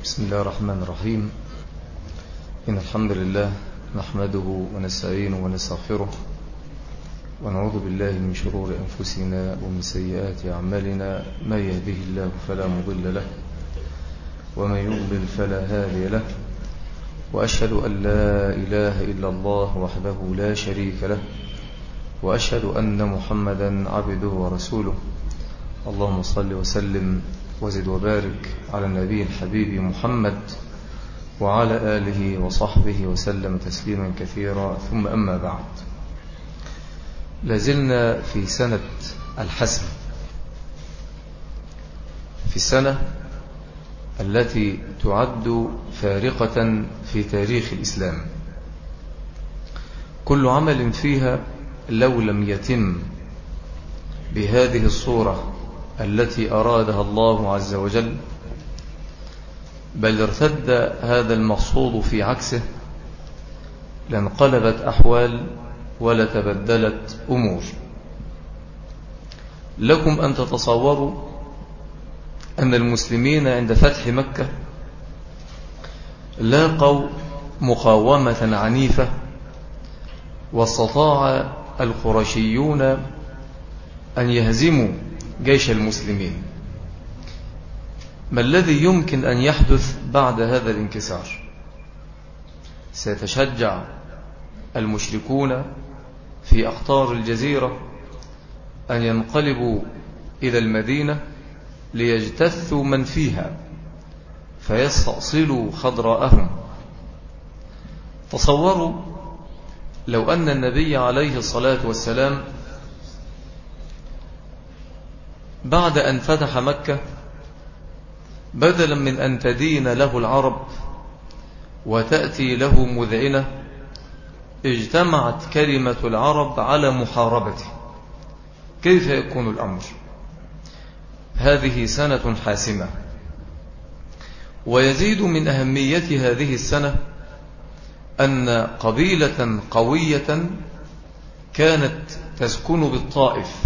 بسم الله الرحمن الرحيم. إن الحمد لله نحمده ونستعينه ونستغفره ونعوذ بالله من شرور أنفسنا ومن سيئات أعمالنا. ما يهده الله فلا مضل له ومن يضلل فلا هادي له. وأشهد أن لا إله إلا الله وحده لا شريك له. وأشهد أن محمدا عبده ورسوله. اللهم صل وسلم وزد وبارك على النبي الحبيب محمد وعلى آله وصحبه وسلم تسليما كثيرا. ثم أما بعد. لازلنا في سنة الحسن. في السنة التي تعد فارقة في تاريخ الإسلام. كل عمل فيها لو لم يتم بهذه الصورة التي أرادها الله عز وجل بل ارتد هذا المقصود في عكسه لانقلبت أحوال ولتبدلت أمور. لكم أن تتصوروا أن المسلمين عند فتح مكة لاقوا مقاومة عنيفة واستطاع القرشيون أن يهزموا جيش المسلمين. ما الذي يمكن أن يحدث بعد هذا الانكسار؟ سيتشجع المشركون في أقطار الجزيرة أن ينقلبوا إلى المدينة ليجتثوا من فيها فيستأصلوا خضراءهم. تصوروا لو أن النبي عليه الصلاة والسلام بعد أن فتح مكة بدلا من أن تدين له العرب وتأتي له مذعنة اجتمعت كلمة العرب على محاربته. كيف يكون الأمر؟ هذه سنة حاسمة. ويزيد من أهمية هذه السنة أن قبيلة قوية كانت تسكن بالطائف.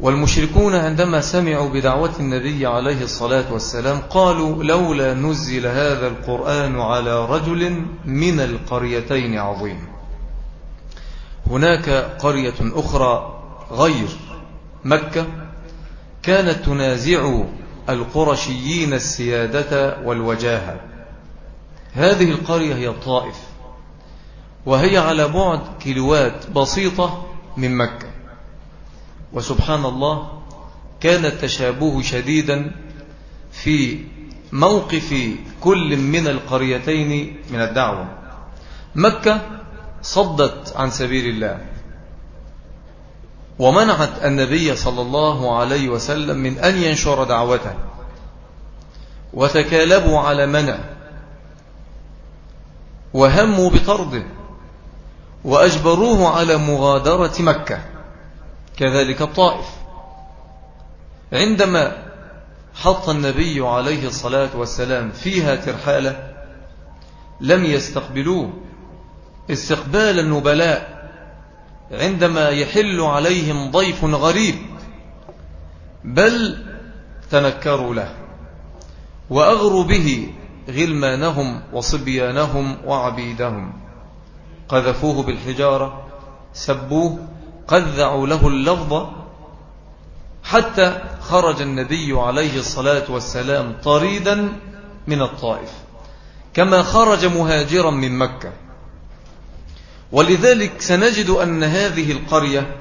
والمشركون عندما سمعوا بدعوة النبي عليه الصلاة والسلام قالوا لولا نزل هذا القرآن على رجل من القريتين عظيم. هناك قرية أخرى غير مكة كانت تنازع القرشيين السيادة والوجاهة. هذه القرية هي الطائف وهي على بعد كيلوات بسيطة من مكة. وسبحان الله كان التشابه شديدا في موقف كل من القريتين من الدعوة. مكة صدت عن سبيل الله ومنعت النبي صلى الله عليه وسلم من أن ينشر دعوته وتكالبوا على منع وهموا بطرده وأجبروه على مغادرة مكة. كذلك الطائف. عندما حط النبي عليه الصلاة والسلام فيها ترحالة لم يستقبلوه. استقبال النبلاء عندما يحل عليهم ضيف غريب بل تنكروا له وأغروا به غلمانهم وصبيانهم وعبيدهم. قذفوه بالحجارة سبوه قذعوا له اللفظ حتى خرج النبي عليه الصلاة والسلام طريدا من الطائف كما خرج مهاجرا من مكة. ولذلك سنجد أن هذه القرية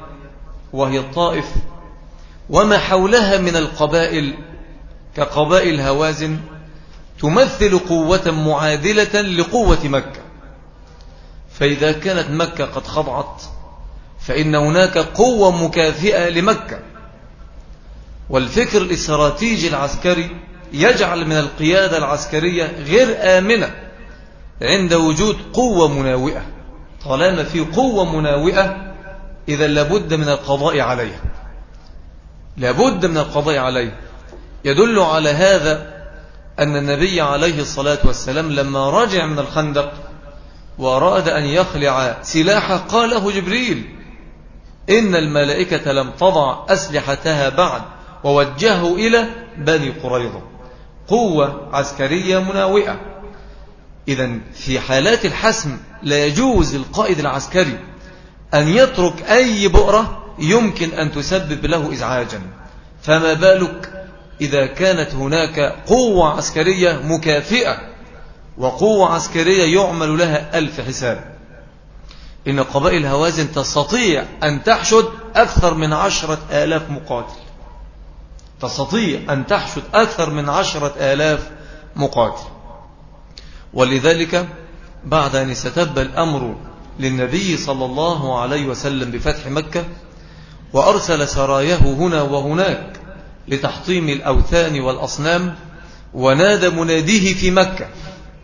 وهي الطائف وما حولها من القبائل كقبائل هوازن تمثل قوة معادلة لقوة مكة. فإذا كانت مكة قد خضعت فإن هناك قوة مكافئة لمكة. والفكر الاستراتيجي العسكري يجعل من القيادة العسكرية غير آمنة عند وجود قوة مناوئة. طالما في قوة مناوئة إذا لابد من القضاء عليها. لابد من القضاء عليها. يدل على هذا أن النبي عليه الصلاة والسلام لما رجع من الخندق وأراد أن يخلع سلاحه قاله جبريل إن الملائكة لم تضع أسلحتها بعد ووجهه إلى بني قريظة. قوة عسكرية مناوئة. إذا في حالات الحسم لا يجوز القائد العسكري أن يترك أي بؤرة يمكن أن تسبب له إزعاجا. فما بالك إذا كانت هناك قوة عسكرية مكافئة وقوة عسكرية يعمل لها ألف حساب. إن قبائل هوازن تستطيع أن تحشد أكثر من عشرة آلاف مقاتل. تستطيع أن تحشد أكثر من عشرة آلاف مقاتل. ولذلك بعد أن استتب الأمر للنبي صلى الله عليه وسلم بفتح مكة وأرسل سراياه هنا وهناك لتحطيم الأوثان والأصنام ونادى مناديه في مكة.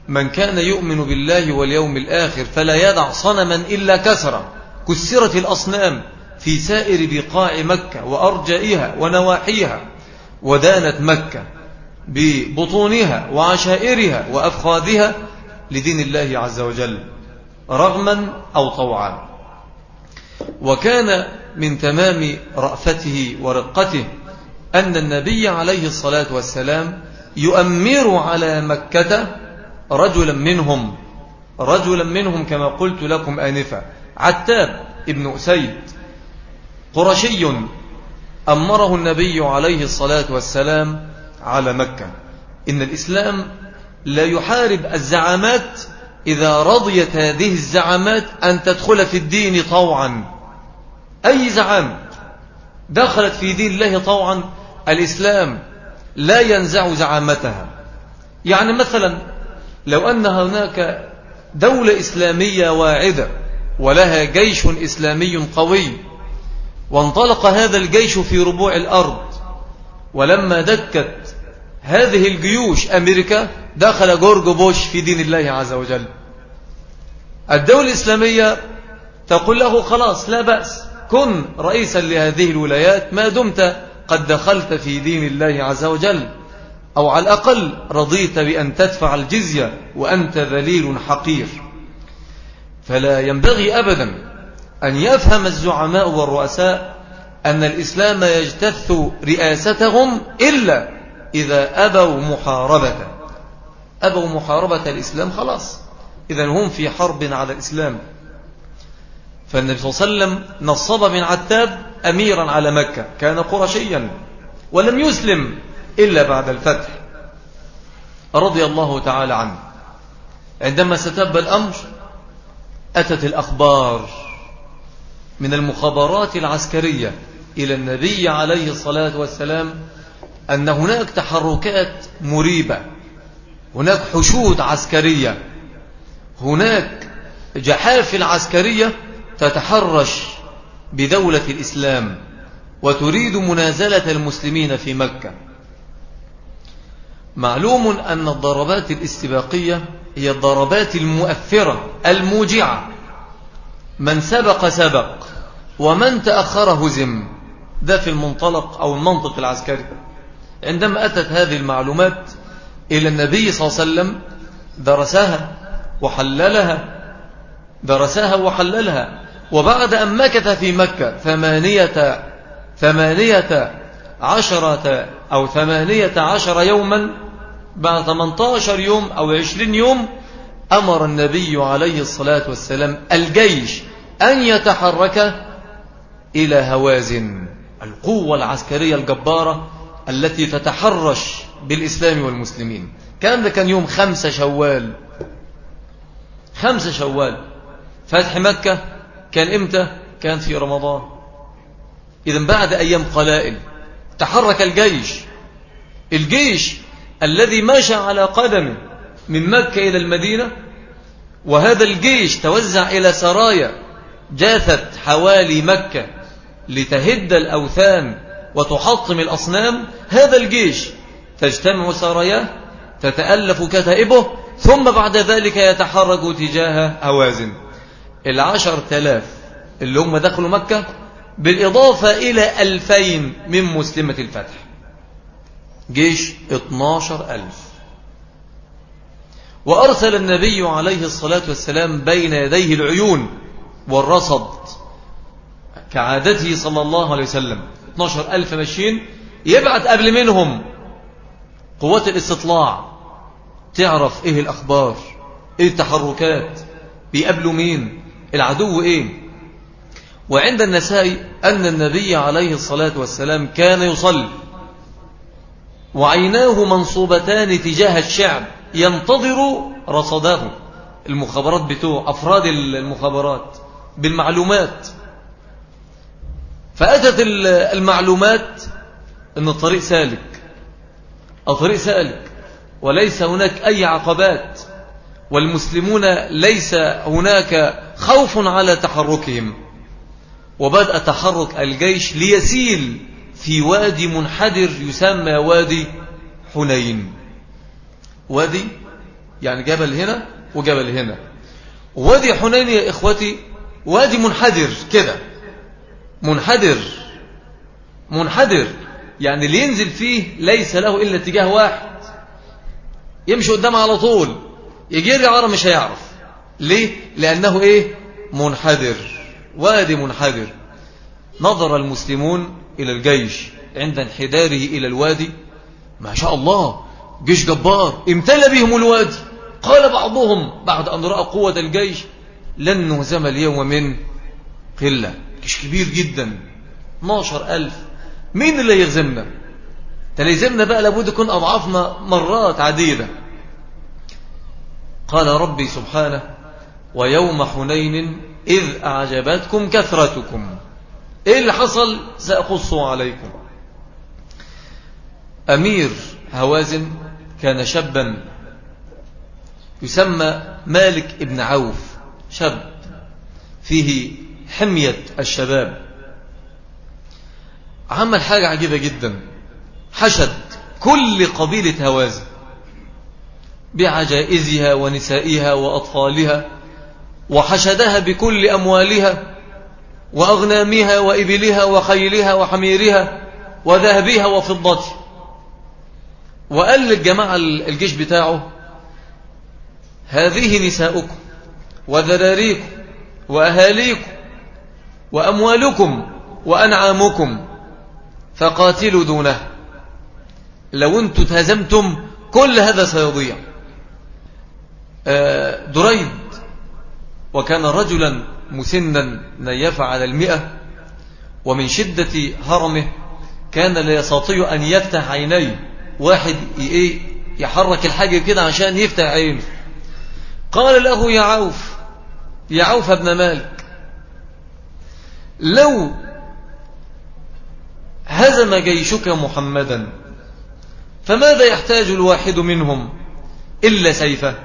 من كان يؤمن بالله واليوم الآخر فلا يدع صنما إلا كسر كسرت الأصنام في سائر بقاع مكة وأرجائها ونواحيها ودانت مكة ببطونها وعشائرها وأفخاذها لدين الله عز وجل رغما أو طوعا. وكان من تمام رأفته ورقته أن النبي عليه الصلاة والسلام يؤمر على مكة رجلا منهم رجلا منهم كما قلت لكم آنفا. عتاب ابن أسيد قرشي أمره النبي عليه الصلاة والسلام على مكة. إن الإسلام لا يحارب الزعامات إذا رضيت هذه الزعامات أن تدخل في الدين طوعا. أي زعام دخلت في دين الله طوعا؟ الإسلام لا ينزع زعامتها. يعني مثلا لو أن هناك دولة إسلامية واعدة ولها جيش إسلامي قوي وانطلق هذا الجيش في ربوع الأرض ولما دكت هذه الجيوش أمريكا دخل جورج بوش في دين الله عز وجل. الدولة الإسلامية تقول له خلاص لا بأس كن رئيسا لهذه الولايات ما دمت قد دخلت في دين الله عز وجل. أو على الأقل رضيت بأن تدفع الجزية وأنت ذليل حقير. فلا ينبغي أبدا أن يفهم الزعماء والرؤساء أن الإسلام يجتث رئاستهم إلا إذا أبوا محاربة. أبوا محاربة الإسلام خلاص. إذا هم في حرب على الإسلام. فالنبي صلى الله عليه وسلم نصب من عتاب أميرا على مكة كان قرشيا ولم يسلم إلا بعد الفتح. رضي الله تعالى عنه. عندما ستب الأمر أتت الأخبار من المخابرات العسكرية إلى النبي عليه الصلاة والسلام أن هناك تحركات مريبة هناك حشود عسكرية هناك جحافل عسكرية تتحرش بدولة الإسلام وتريد منازلة المسلمين في مكة. معلوم أن الضربات الاستباقية هي الضربات المؤثرة الموجعة. من سبق سبق ومن تأخر هزم ده في المنطلق أو المنطق العسكري. عندما أتت هذه المعلومات إلى النبي صلى الله عليه وسلم درسها وحللها درسها وحللها. وبعد أن مكث في مكة ثمانية ثمانية عشرة أو ثمانية عشر يوما بعد 18 يوم أو 20 يوم أمر النبي عليه الصلاة والسلام الجيش أن يتحرك إلى هوازن. القوة العسكرية الجبارة التي تتحرش بالإسلام والمسلمين. كان ده كان يوم خمسة شوال. خمسة شوال. فتح مكة كان إمتى؟ كان في رمضان. إذا بعد أيام قلائل تحرك الجيش. الجيش الذي مشى على قدمه من مكة إلى المدينة وهذا الجيش توزع إلى سرايا جاثت حوالي مكة لتهد الأوثان وتحطم الأصنام. هذا الجيش تجتمع سراياه تتألف كتائبه ثم بعد ذلك يتحرك تجاه هوازن العشر تلاف اللي هم دخلوا مكة بالإضافة إلى ألفين من مسلمة الفتح. جيش 12 ألف. وأرسل النبي عليه الصلاة والسلام بين يديه العيون والرصد كعادته صلى الله عليه وسلم. 12 ألف ماشيين يبعث قبل منهم قوات الاستطلاع. تعرف إيه الأخبار؟ إيه التحركات؟ بيقابلوا مين؟ العدو إيه؟ وعند النساء أن النبي عليه الصلاة والسلام كان يصلي. وعيناه منصوبتان تجاه الشعب ينتظر رصده المخابرات بتوع أفراد المخابرات بالمعلومات. فأتت المعلومات أن الطريق سالك. الطريق سالك. وليس هناك أي عقبات. والمسلمون ليس هناك خوف على تحركهم. وبدأ تحرك الجيش ليسيل. في وادي منحدر يسمى وادي حنين. وادي يعني جبل هنا وجبل هنا. وادي حنين يا إخوتي وادي منحدر كده. منحدر. منحدر. يعني اللي ينزل فيه ليس له إلا اتجاه واحد. يمشي قدام على طول. يجري ورا مش هيعرف. ليه؟ لأنه إيه؟ منحدر. وادي منحدر. نظر المسلمون إلى الجيش عند انحداره إلى الوادي. ما شاء الله جيش جبار امتلى بهم الوادي. قال بعضهم بعد أن رأى قوة الجيش لن نهزم اليوم من قلة. جيش كبير جدا 12 ألف. مين اللي يهزمنا؟ اللي يهزمنا بقى لابد يكون أضعافنا مرات عديدة. قال ربي سبحانه ويوم حنين إذ أعجبتكم كثرتكم. إيه اللي حصل؟ سأقصه عليكم. أمير هوازن كان شابا يسمى مالك ابن عوف شاب فيه حمية الشباب. عمل حاجة عجيبة جدا. حشد كل قبيلة هوازن بعجائزها ونسائها وأطفالها وحشدها بكل أموالها وأغنامها وإبلها وخيلها وحميرها وذهبها وفضتها. وقال للجماعة الجيش بتاعه هذه نساؤكم وذراريكم وأهاليكم وأموالكم وأنعامكم فقاتلوا دونه لو أنتم تهزمتم كل هذا سيضيع. آه، دريد وكان رجلا مسنا نيف على المئة ومن شدة هرمه كان لا يستطيع أن يفتح عينيه. واحد إيه يحرك الحاجة كده عشان يفتح عينه. قال له يا عوف يا عوف ابن مالك لو هزم جيشك محمدا فماذا يحتاج الواحد منهم؟ إلا سيفه.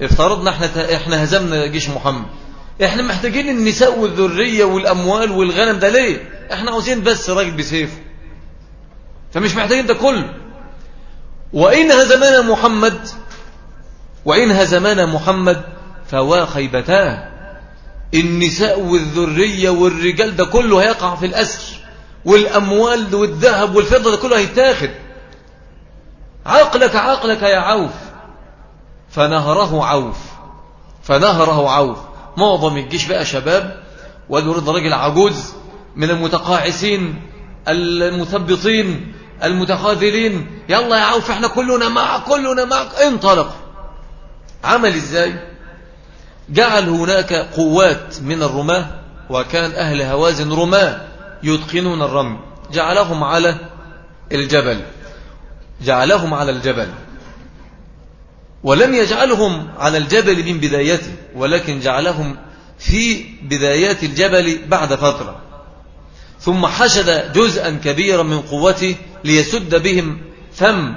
افترضنا إحنا, إحنا هزمنا جيش محمد. إحنا محتاجين النساء والذرية والأموال والغنم ده ليه؟ إحنا عاوزين بس راجل بسيفه. فمش محتاجين ده كله. وإن هزمنا محمد وإن هزمنا محمد فوا خيبتاه. النساء والذرية والرجال ده كله هيقع في الأسر. والأموال والذهب والفضة ده كله هيتاخد. عقلك عقلك يا عوف. فنهره عوف. فنهره عوف. معظم الجيش بقى شباب ويريد راجل عجوز من المتقاعسين المثبطين المتخاذلين يلا يا عوف إحنا كلنا معك كلنا معك انطلق. عمل إزاي؟ جعل هناك قوات من الرماة وكان أهل هوازن رماة يتقنون الرمي. جعلهم على الجبل. جعلهم على الجبل. ولم يجعلهم على الجبل من بدايته ولكن جعلهم في بدايات الجبل بعد فترة. ثم حشد جزءا كبيرا من قوته ليسد بهم فم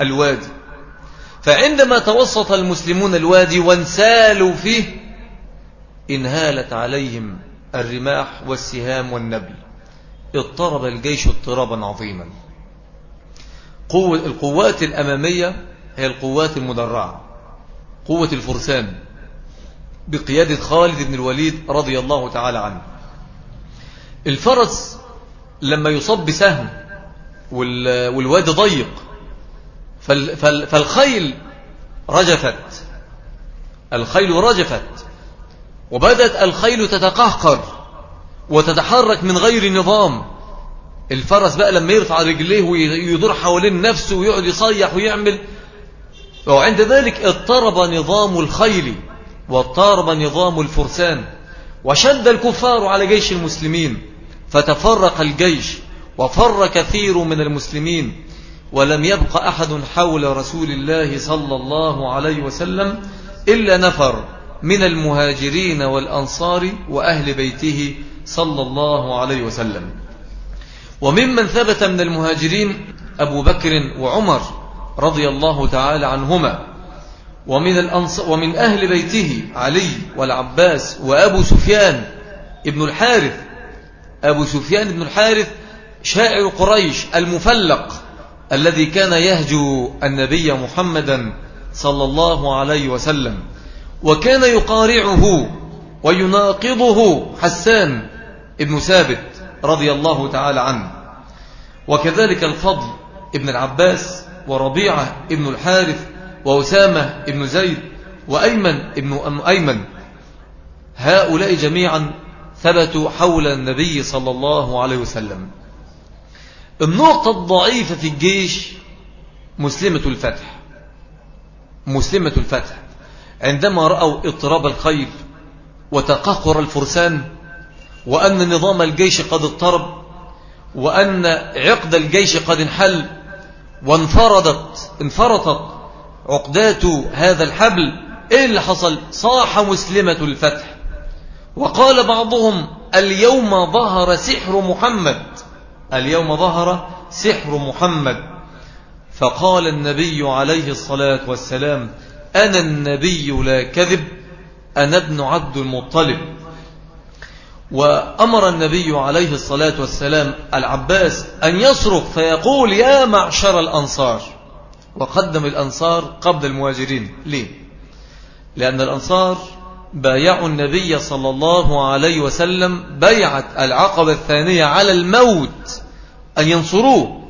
الوادي. فعندما توسط المسلمون الوادي وانسالوا فيه انهالت عليهم الرماح والسهام والنبل. اضطرب الجيش اضطرابا عظيما. القوات الأمامية هي القوات المدرعة قوة الفرسان بقيادة خالد بن الوليد رضي الله تعالى عنه. الفرس لما يصاب بسهم والوادي ضيق فالخيل رجفت. الخيل رجفت وبدت الخيل تتقهقر وتتحرك من غير نظام. الفرس بقى لما يرفع رجليه ويدور حوالين نفسه ويقعد يصيح ويعمل وعند ذلك اضطرب نظام الخيل واضطرب نظام الفرسان وشد الكفار على جيش المسلمين فتفرق الجيش وفر كثير من المسلمين ولم يبق أحد حول رسول الله صلى الله عليه وسلم إلا نفر من المهاجرين والأنصار وأهل بيته صلى الله عليه وسلم. وممن ثبت من المهاجرين أبو بكر وعمر رضي الله تعالى عنهما. ومن, الأنص ومن أهل بيته علي والعباس وأبو سفيان ابن الحارث. أبو سفيان ابن الحارث شاعر قريش المفلق الذي كان يهجو النبي محمدا صلى الله عليه وسلم. وكان يقارعه ويناقضه حسان ابن ثابت رضي الله تعالى عنه. وكذلك الفضل ابن العباس وربيعة ابن الحارث وأسامة ابن زيد وأيمن ابن أم أيمن. هؤلاء جميعا ثبتوا حول النبي صلى الله عليه وسلم. النقطة الضعيفة في الجيش مسلمة الفتح. مسلمة الفتح. عندما رأوا اضطراب الخيل وتقهقر الفرسان وأن نظام الجيش قد اضطرب وأن عقد الجيش قد انحل وانفردت انفرطت عقدات هذا الحبل. إيه اللي حصل؟ صاح مسلمة الفتح. وقال بعضهم اليوم ظهر سحر محمد. اليوم ظهر سحر محمد. فقال النبي عليه الصلاة والسلام أنا النبي لا كذب أنا ابن عبد المطلب. وأمر النبي عليه الصلاة والسلام العباس أن يصرخ فيقول يا معشر الأنصار وقدم الأنصار قبل المهاجرين. ليه؟ لأن الأنصار بايعوا النبي صلى الله عليه وسلم بيعة العقبة الثانية على الموت أن ينصروه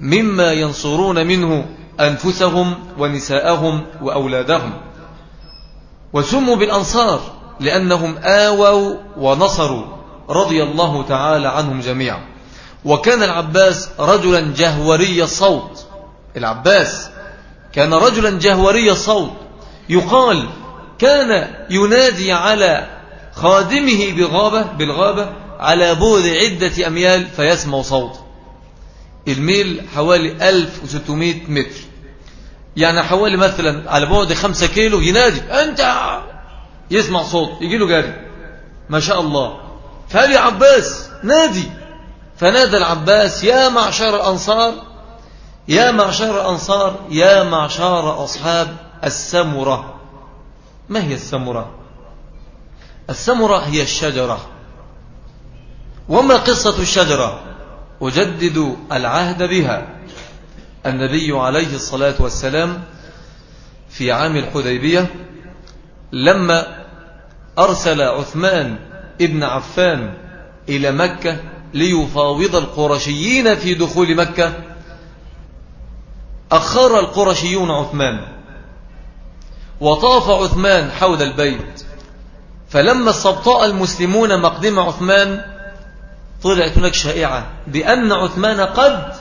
مما ينصرون منه أنفسهم ونساءهم وأولادهم. وسموا بالأنصار. لأنهم آووا ونصروا رضي الله تعالى عنهم جميعا. وكان العباس رجلا جهوري الصوت العباس كان رجلا جهوري الصوت يقال كان ينادي على خادمه بغابة بالغابة على بعد عدة أميال فيسمع صوت. الميل حوالي 1600 متر. يعني حوالي مثلا على بعد 5 كيلو ينادي أنت يسمع صوت يجي له جاري ما شاء الله. فقال يا عباس نادي. فنادى العباس يا معشر الأنصار يا معشر الأنصار يا معشر أصحاب السمرة. ما هي السمرة؟ السمرة هي الشجرة. وما قصة الشجرة؟ أجدد العهد بها. النبي عليه الصلاة والسلام في عام الحديبية لما أرسل عثمان ابن عفان إلى مكة ليفاوض القرشيين في دخول مكة أخر القرشيون عثمان وطاف عثمان حول البيت. فلما استبطأ المسلمون مقدم عثمان طلعت هناك شائعة بأن عثمان قد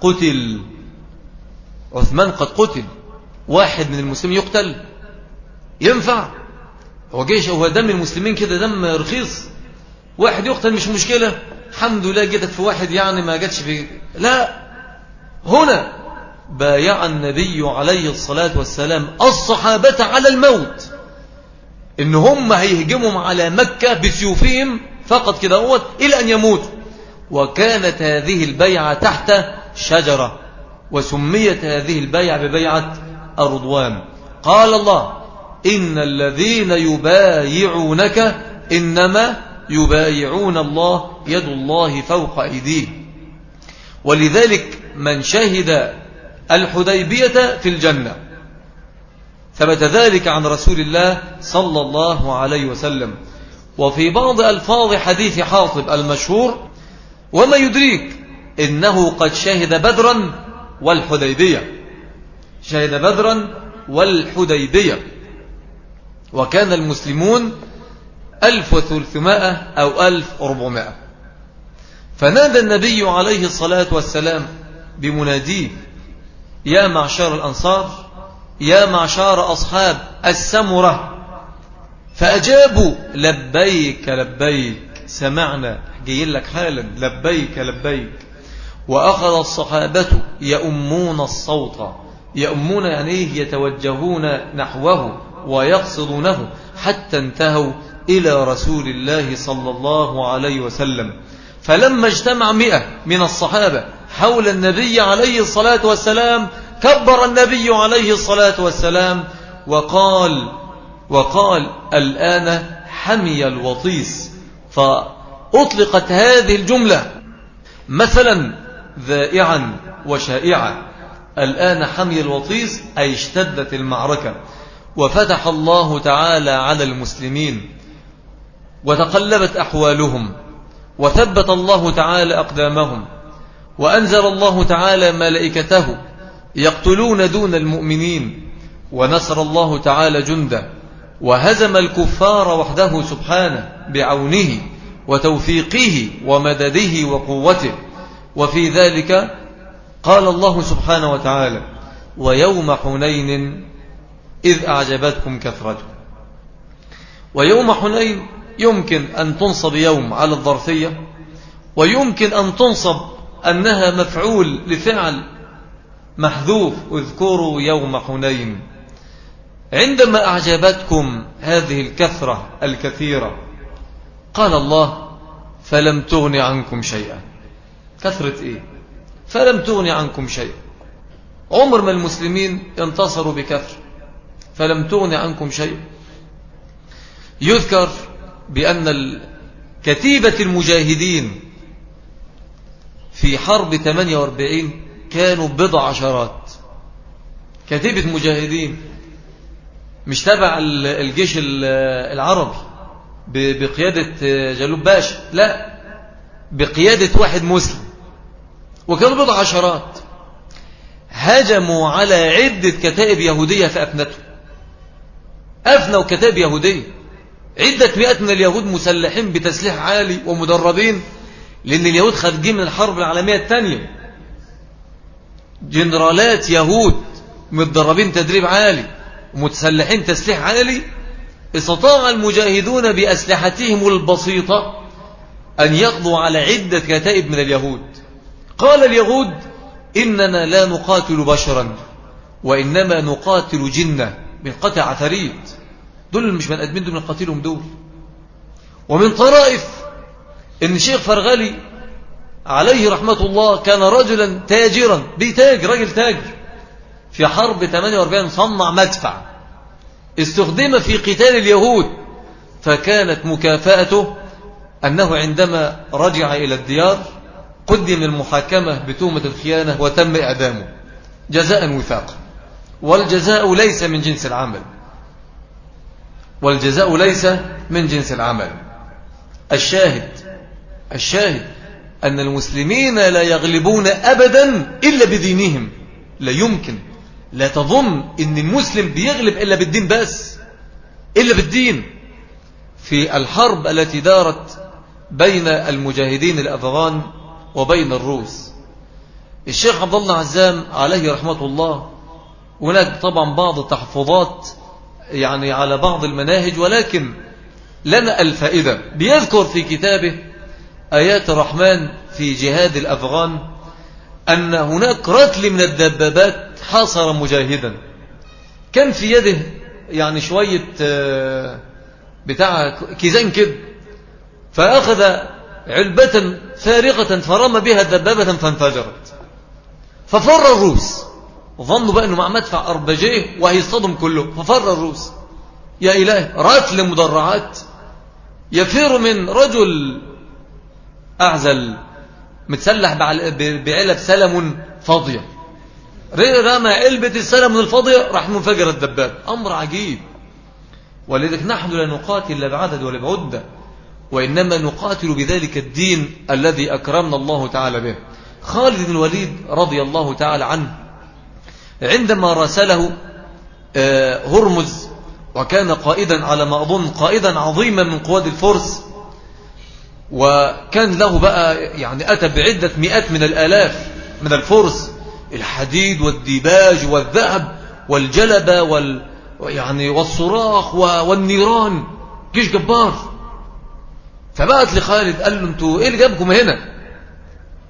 قتل. عثمان قد قتل. واحد من المسلمين يقتل. ينفع؟ هو جيش هو دم المسلمين كده دم رخيص. واحد يقتل مش مشكلة. الحمد لله جدت في واحد يعني ما جاتش في لا. هنا بايع النبي عليه الصلاة والسلام الصحابة على الموت. إن هم هيهجموا على مكة بسيوفهم فقط كده هو إلى أن يموتوا. وكانت هذه البيعة تحت شجرة وسميت هذه البيعة ببيعة الرضوان قال الله إن الذين يبايعونك إنما يبايعون الله يد الله فوق أيديه ولذلك من شهد الحديبية في الجنة. ثبت ذلك عن رسول الله صلى الله عليه وسلم. وفي بعض ألفاظ حديث حاطب المشهور وما يدريك إنه قد شهد بدرا والحديبية. شهد بدرا والحديبية. وكان المسلمون ألف وثلثمائة أو ألف وربعمائة فنادى النبي عليه الصلاة والسلام بمناديه يا معشر الأنصار يا معشر أصحاب السمرة. فأجابوا لبيك لبيك سمعنا. جايين لك حالا لبيك لبيك. وأخذ الصحابة يأمون الصوت يأمون يعني إيه يتوجهون نحوه. ويقصدونه حتى انتهوا إلى رسول الله صلى الله عليه وسلم. فلما اجتمع مئة من الصحابة حول النبي عليه الصلاة والسلام كبر النبي عليه الصلاة والسلام وقال وقال الآن حمي الوطيس. فأطلقت هذه الجملة مثلا ذائعا وشائعا. الآن حمي الوطيس أي اشتدت المعركة. وفتح الله تعالى على المسلمين وتقلبت أحوالهم وثبت الله تعالى أقدامهم وأنزل الله تعالى ملائكته يقتلون دون المؤمنين ونصر الله تعالى جنده وهزم الكفار وحده سبحانه بعونه وتوفيقه ومدده وقوته وفي ذلك قال الله سبحانه وتعالى ويوم حنين إذ أعجبتكم كثرته. ويوم حنين يمكن أن تنصب يوم على الظرفية ويمكن أن تنصب أنها مفعول لفعل محذوف اذكروا يوم حنين. عندما أعجبتكم هذه الكثرة الكثيرة قال الله فلم تغن عنكم شيئا. كثرة إيه؟ فلم تغن عنكم شيئا. عمر ما المسلمين انتصروا بكثر فلم تغن عنكم شيئا يذكر بأن كتيبة المجاهدين في حرب 48 كانوا بضع عشرات. كتيبة مجاهدين مش تبع الجيش العربي بقيادة جلوب باشا لا بقيادة واحد مسلم. وكانوا بضع عشرات. هجموا على عدة كتائب يهودية فأفنتهم أفنوا كتائب يهودية عدة مئات من اليهود مسلحين بتسليح عالي ومدربين لأن اليهود خارجين من الحرب العالمية الثانية. جنرالات يهود متدربين تدريب عالي ومتسلحين تسليح عالي استطاع المجاهدون بأسلحتهم البسيطة أن يقضوا على عدة كتائب من اليهود. قال اليهود إننا لا نقاتل بشرا وإنما نقاتل جنة. بنقطع عفاريت. دول مش من أدمين دول نقاتلهم دول. ومن طرائف إن شيخ فرغلي عليه رحمة الله كان رجلا تاجرا بيتاج راجل تاجر في حرب 48 صنع مدفع. استخدم في قتال اليهود فكانت مكافأته أنه عندما رجع إلى الديار قدم المحاكمة بتهمة الخيانة وتم إعدامه جزاء وفاقا والجزاء ليس من جنس العمل. والجزاء ليس من جنس العمل. الشاهد الشاهد أن المسلمين لا يغلبون أبدا إلا بدينهم. لا يمكن. لا تظن أن المسلم بيغلب إلا بالدين بس إلا بالدين. في الحرب التي دارت بين المجاهدين الأفغان وبين الروس الشيخ عبد الله عزام عليه رحمة الله هناك طبعا بعض التحفظات يعني على بعض المناهج ولكن لنا الفائدة بيذكر في كتابه آيات الرحمن في جهاد الأفغان أن هناك رتل من الدبابات حاصر مجاهدا. كان في يده يعني شوية آه، بتاع كيزان كده فأخذ علبة فارغة فرمى بها دبابة فانفجرت. ففر الروس. ظنوا بقى أنه مع مدفع أربجيه وهيصطدم كله. ففر الروس. يا إله رتل مدرعات. يفر من رجل أعزل متسلح بعلب سلم فاضية. رمى علبة السلم الفاضية راح منفجر الدباب. أمر عجيب. ولذلك نحن لا نقاتل لا بعدد ولا بعدة وإنما نقاتل بذلك الدين الذي أكرمنا الله تعالى به. خالد بن الوليد رضي الله تعالى عنه عندما راسله آه، هرمز وكان قائدا على ما أظن قائدا عظيما من قواد الفرس وكان له بقى يعني أتى بعدة مئات من الآلاف من الفرس الحديد والديباج والذهب والجلبة وال يعني والصراخ والنيران. جيش جبار. فبعت لخالد قال له أنتوا إيه اللي جابكم هنا؟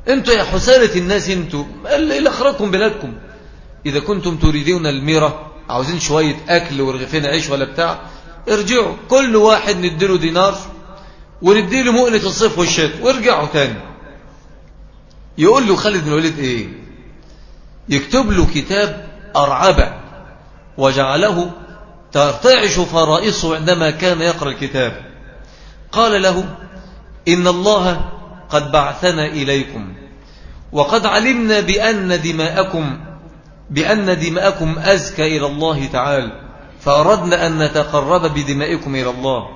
أنتوا يا حسالة الناس أنتوا قال إيه اللي أخرجكم بلادكم؟ إذا كنتم تريدون الميرة عاوزين شوية أكل ورغيفين عيش ولا بتاع ارجعوا كل واحد نديله دينار ونديله مؤنة الصيف والشتاء وارجعوا تاني. يقول له خالد بن الوليد إيه؟ يكتب له كتاب أرعبة وجعله ترتعش فرائصه عندما كان يقرأ الكتاب. قال له إن الله قد بعثنا إليكم وقد علمنا بأن دماءكم بأن دماءكم أزكى إلى الله تعالى فأردنا أن نتقرب بدمائكم إلى الله.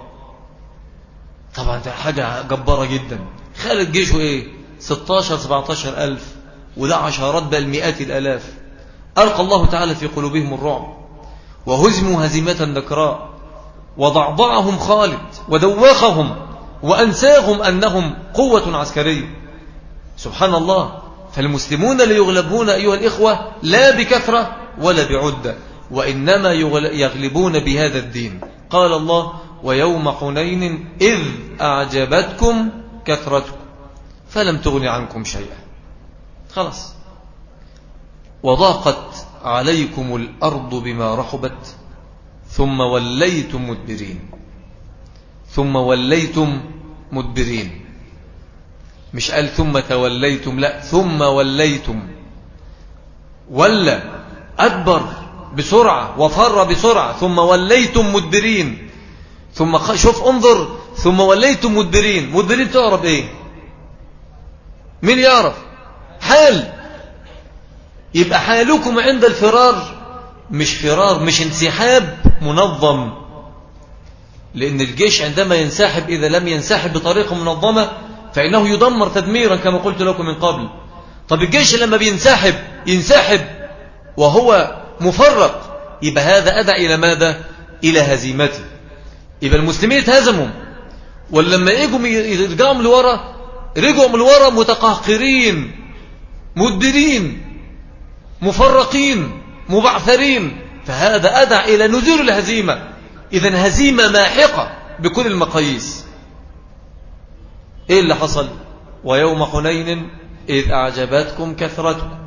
طبعا ده حاجة جبارة جدا. خالد جيشه إيه؟ 16 17 ألف وده عشرات بل مئات الألاف. ألقى الله تعالى في قلوبهم الرعب وهزموا هزيمة نكراء وضعضعهم خالد ودوخهم وأنساهم أنهم قوة عسكرية. سبحان الله. فالمسلمون ليغلبون أيها الإخوة لا بكثرة ولا بعدة وإنما يغلبون بهذا الدين. قال الله ويوم حنين إذ أعجبتكم كثرتكم فلم تغن عنكم شيئا. خلاص. وضاقت عليكم الأرض بما رحبت ثم وليتم مدبرين. ثم وليتم مدبرين. مش قال ثم توليتم لا ثم وليتم. ولا أدبر بسرعة وفر بسرعة. ثم وليتم مدبرين. ثم شوف انظر. ثم وليتم مدبرين. مدبرين تعرف إيه؟ مين يعرف؟ حال. يبقى حالكم عند الفرار. مش فرار مش انسحاب منظم. لأن الجيش عندما ينسحب إذا لم ينسحب بطريقة منظمة فإنه يدمر تدميرا كما قلت لكم من قبل. طب الجيش لما بينسحب ينسحب وهو مفرق يبقى هذا أدع إلى ماذا؟ إلى هزيمته. يبقى المسلمين اتهزموا. ولما يجوا يرجعوا من لورا رجعوا من لورا متقهقرين مدبرين مفرقين مبعثرين. فهذا أدع إلى نزول الهزيمة. إذا هزيمة ماحقة بكل المقاييس. إيه اللي حصل؟ ويوم حنين إذ أعجبتكم كثرتكم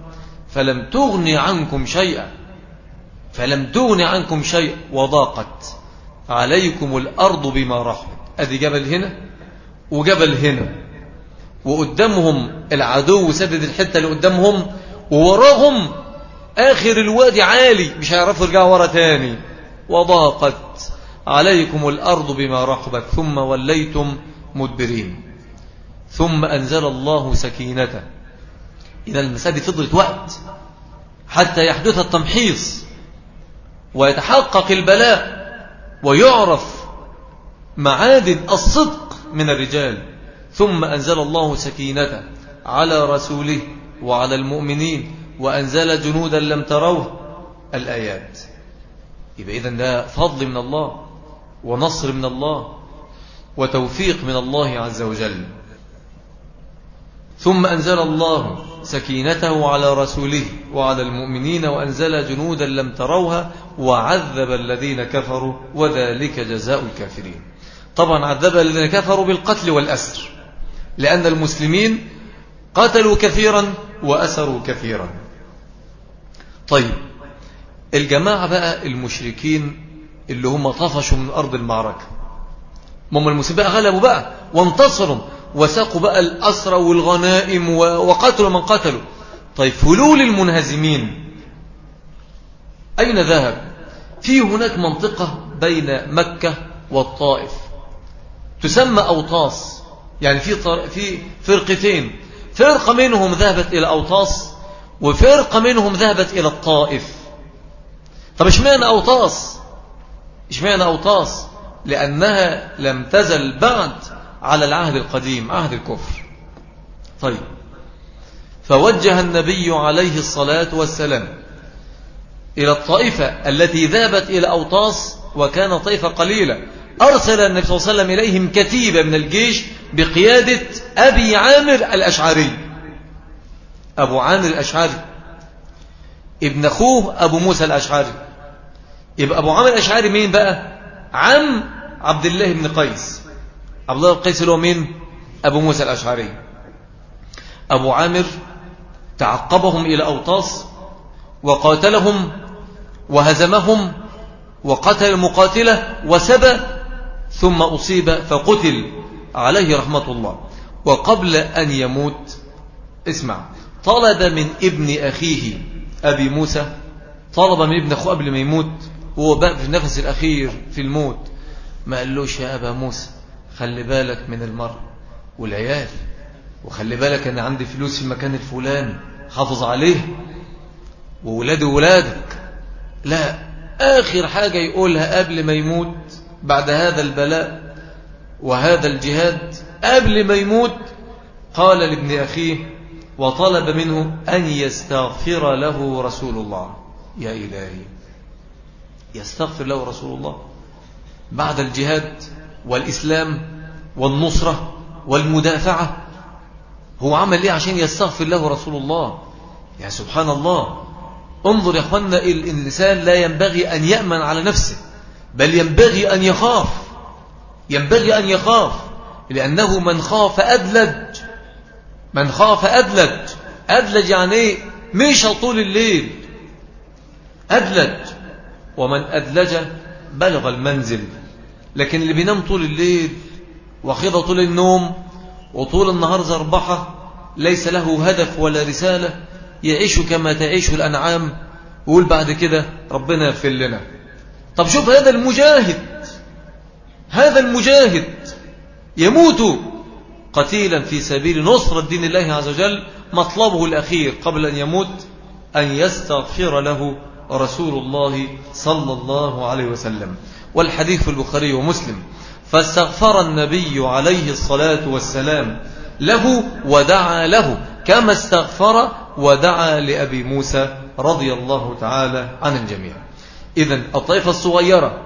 فلم تغن عنكم شيئا فلم تغن عنكم شيئا وضاقت عليكم الأرض بما رحمت أدي جبل هنا وجبل هنا وقدامهم العدو سدد الحتة اللي قدامهم ووراهم آخر الوادي عالي مش هيعرفوا يرجعوا ورا تاني. وضاقت عليكم الأرض بما رحبت ثم وليتم مدبرين. ثم أنزل الله سكينته. إذا المساجد فضلت وقت حتى يحدث التمحيص ويتحقق البلاء ويعرف معادن الصدق من الرجال. ثم أنزل الله سكينته على رسوله وعلى المؤمنين وأنزل جنودا لم تروه الآيات. يبقى إذن ده فضل من الله ونصر من الله وتوفيق من الله عز وجل. ثم أنزل الله سكينته على رسوله وعلى المؤمنين وأنزل جنودا لم تروها وعذب الذين كفروا وذلك جزاء الكافرين. طبعا عذب الذين كفروا بالقتل والأسر لأن المسلمين قتلوا كثيرا وأسروا كثيرا. طيب الجماعة بقى المشركين اللي هم طفشوا من أرض المعركة هم المسلمين بقى غلبوا بقى وانتصروا. وساقوا بقى الأسرى والغنائم وقتلوا من قتلوا طيب فلول المنهزمين. أين ذهب؟ في هناك منطقة بين مكة والطائف. تسمى أوطاس. يعني في في فرقتين. فرقة منهم ذهبت إلى أوطاس وفرقة منهم ذهبت إلى الطائف. طب اشمعنى أوطاس؟ اشمعنى أوطاس؟ لأنها لم تزل بعد على العهد القديم عهد الكفر. طيب. فوجه النبي عليه الصلاة والسلام إلى الطائفة التي ذهبت إلى أوطاس وكان طائفة قليلة. أرسل النبي صلى الله عليه وسلم إليهم كتيبة من الجيش بقيادة أبي عامر الأشعري. أبو عامر الأشعري. ابن أخوه أبو موسى الأشعري. يبقى أبو عامر الأشعري مين بقى؟ عم عبد الله بن قيس. عبد الله بن قيس اللي هو مين أبو موسى الأشعري. أبو عامر تعقبهم إلى أوطاس وقاتلهم وهزمهم وقتل المقاتلة وسبى ثم أصيب فقتل عليه رحمة الله. وقبل أن يموت اسمع طلب من ابن أخيه أبي موسى طلب من ابن أخوه قبل ما يموت هو بقى في النفس الأخير في الموت ما قالوش يا أبا موسى؟ خلي بالك من المرء والعيال وخلي بالك أنا عندي فلوس في المكان الفلاني حافظ عليه وولادي وولادك لا آخر حاجة يقولها قبل ما يموت بعد هذا البلاء وهذا الجهاد قبل ما يموت قال لابن أخيه وطلب منه أن يستغفر له رسول الله. يا إلهي يستغفر له رسول الله. بعد الجهاد والإسلام والنصرة والمدافعة. هو عمل إيه عشان يستغفر له رسول الله؟ يا سبحان الله انظر يا أخوانا الإنسان لا ينبغي أن يأمن على نفسه بل ينبغي أن يخاف. ينبغي أن يخاف لأنه من خاف أدلج من خاف أدلج أدلج يعني إيه مش طول الليل. أدلج ومن أدلج بلغ المنزل. لكن اللي بينام طول الليل وخيض طول النوم وطول النهار زربحة ليس له هدف ولا رسالة يعيش كما تعيش الأنعام ويقول بعد كده ربنا يغفر لنا. طب شوف هذا المجاهد هذا المجاهد يموت قتيلا في سبيل نصرة دين الله عز وجل مطلبه الأخير قبل أن يموت أن يستغفر له رسول الله صلى الله عليه وسلم. والحديث في البخاري ومسلم. فاستغفر النبي عليه الصلاة والسلام له ودعا له كما استغفر ودعا لأبي موسى رضي الله تعالى عن الجميع. إذا الطائفة الصغيرة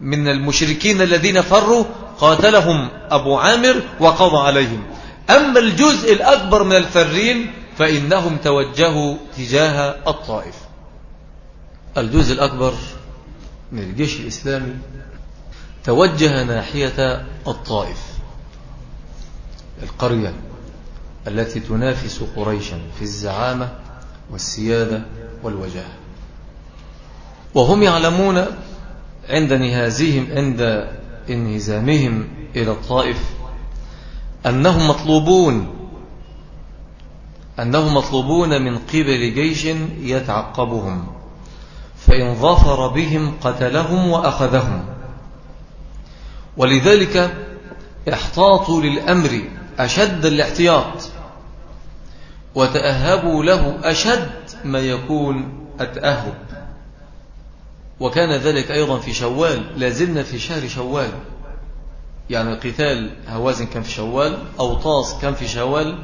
من المشركين الذين فروا قاتلهم أبو عامر وقضى عليهم. أما الجزء الأكبر من الفرين فإنهم توجهوا تجاه الطائف. الجزء الأكبر من الجيش الإسلامي توجه ناحية الطائف القرية التي تنافس قريشا في الزعامة والسيادة والوجاهة. وهم يعلمون عند نهازهم عند انهزامهم إلى الطائف أنهم مطلوبون أنهم مطلوبون من قبل جيش يتعقبهم. فإن ظفر بهم قتلهم وأخذهم. ولذلك احتاطوا للأمر أشد الاحتياط وتأهبوا له أشد ما يكون التأهب. وكان ذلك أيضا في شوال لازلنا في شهر شوال. يعني قتال هوازن كان في شوال أوطاس كان في شوال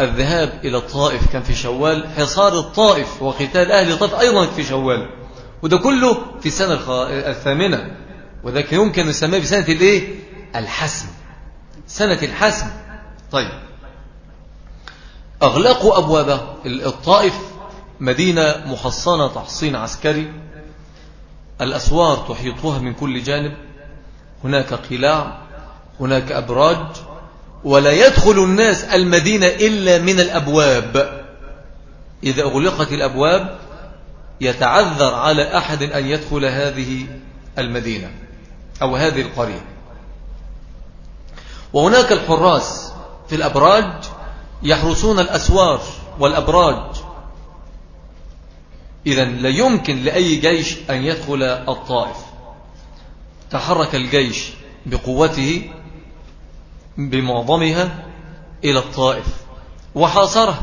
الذهاب إلى الطائف كان في شوال حصار الطائف وقتال أهل الطائف أيضا في شوال. وده كله في السنة الثامنة. وذلك يمكن نسميه بسنة الإيه؟ الحسم. سنة الحسم. طيب. أغلقوا أبواب الطائف. مدينة محصنة تحصين عسكري. الأسوار تحيطها من كل جانب. هناك قلاع. هناك أبراج. ولا يدخل الناس المدينة إلا من الأبواب. إذا أغلقت الأبواب يتعذر على أحد أن يدخل هذه المدينة أو هذه القرية. وهناك الحراس في الأبراج يحرسون الأسوار والأبراج. إذا لا يمكن لأي جيش أن يدخل الطائف. تحرك الجيش بقوته بمعظمها إلى الطائف. وحاصره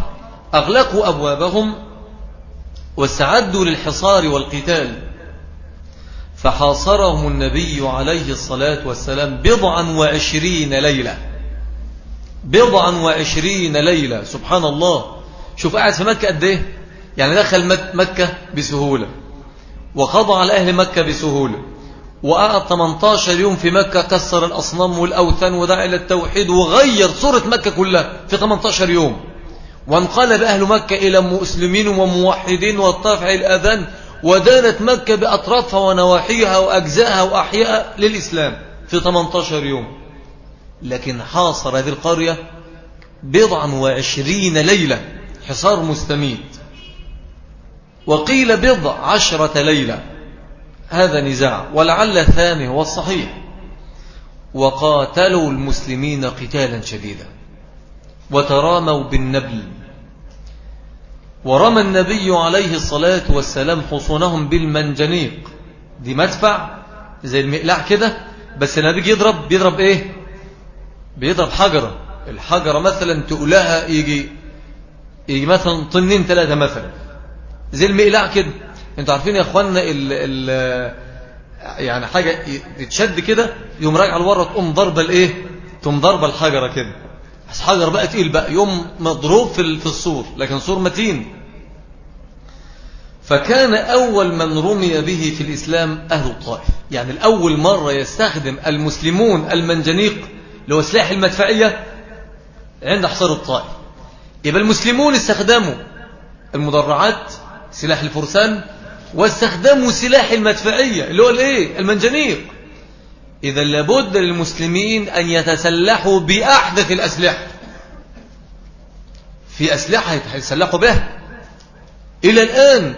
أغلقوا أبوابهم واستعدوا للحصار والقتال. فحاصرهم النبي عليه الصلاة والسلام بضعا وعشرين ليلة. بضعا وعشرين ليلة سبحان الله. شوف قاعد في مكة قد إيه؟ يعني دخل مكة بسهولة. وقضى على أهل مكة بسهولة. وقعد 18 يوم في مكة كسر الأصنام والأوثان ودعا إلى التوحيد وغير صورة مكة كلها في 18 يوم. وانقلب أهل مكة إلى مسلمين وموحدين وارتفع الأذان ودانت مكة بأطرافها ونواحيها وأجزائها وأحيائها للإسلام في 18 يوم. لكن حاصر هذه القرية بضعا وعشرين ليلة حصار مستميت. وقيل بضع عشرة ليلة. هذا نزاع ولعل الثاني هو الصحيح. وقاتلوا المسلمين قتالا شديدا. وتراموا بالنبل. ورمى النبي عليه الصلاة والسلام حصونهم بالمنجنيق. دي مدفع زي المقلاع كده بس لما بيجي يضرب بيضرب إيه؟ بيضرب حجرة. الحجرة مثلا تقولها يجي يجي مثلا طنين ثلاثة مثلا. زي المقلاع كده. أنتوا عارفين يا اخوانا ال ال يعني حاجة تشد كده يوم راجع لورا تقوم ضربة الإيه؟ تقوم ضربة الحجرة كده. بس حجر بقى تقيل بقى يوم مضروب في في السور لكن سور متين. فكان أول من رمي به في الإسلام أهل الطائف. يعني الأول مرة يستخدم المسلمون المنجنيق اللي هو سلاح المدفعية عند حصار الطائف. يبقى المسلمون استخدموا المدرعات سلاح الفرسان واستخدموا سلاح المدفعية اللي هو الإيه؟ المنجنيق. إذا لابد للمسلمين أن يتسلحوا بأحدث الأسلحة. في أسلحة يتسلحوا بها. إلى الآن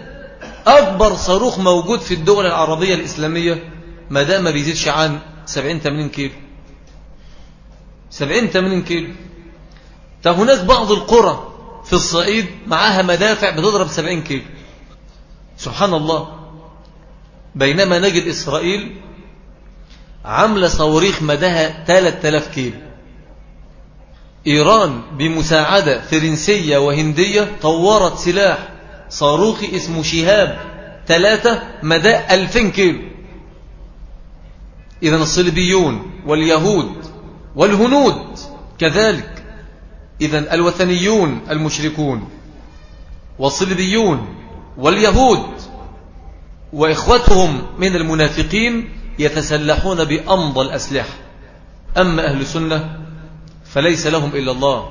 أكبر صاروخ موجود في الدول العربية الإسلامية ما دام ما بيزيدش عن 70-80 كيلو. 70-80 كيلو. هناك بعض القرى في الصعيد معاها مدافع بتضرب 70 كيلو. سبحان الله. بينما نجد إسرائيل عاملة صواريخ مداها 3000 كيلو. إيران بمساعدة فرنسية وهندية طورت سلاح صاروخي اسمه شهاب ثلاثة مدى 2000 كيلو. إذا الصليبيون واليهود والهنود كذلك. إذا الوثنيون المشركون والصليبيون واليهود وإخوتهم من المنافقين يتسلحون بأمضى الأسلحة. أما أهل السنة فليس لهم إلا الله.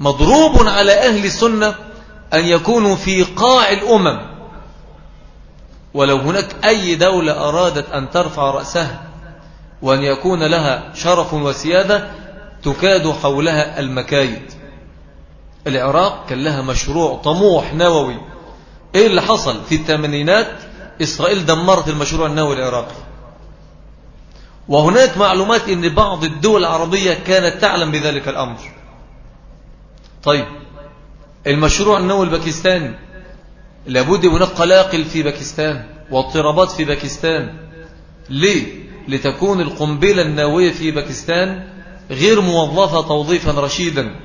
مضروب على أهل السنة أن يكونوا في قاع الأمم. ولو هناك أي دولة أرادت أن ترفع رأسها وأن يكون لها شرف وسيادة تكاد حولها المكايد. العراق كان لها مشروع طموح نووي. إيه اللي حصل في الثمانينات؟ إسرائيل دمرت المشروع النووي العراقي. وهناك معلومات إن بعض الدول العربية كانت تعلم بذلك الأمر. طيب المشروع النووي الباكستاني لابد هناك قلاقل في باكستان واضطرابات في باكستان. ليه؟ لتكون القنبلة النووية في باكستان غير موظفة توظيفا رشيدا.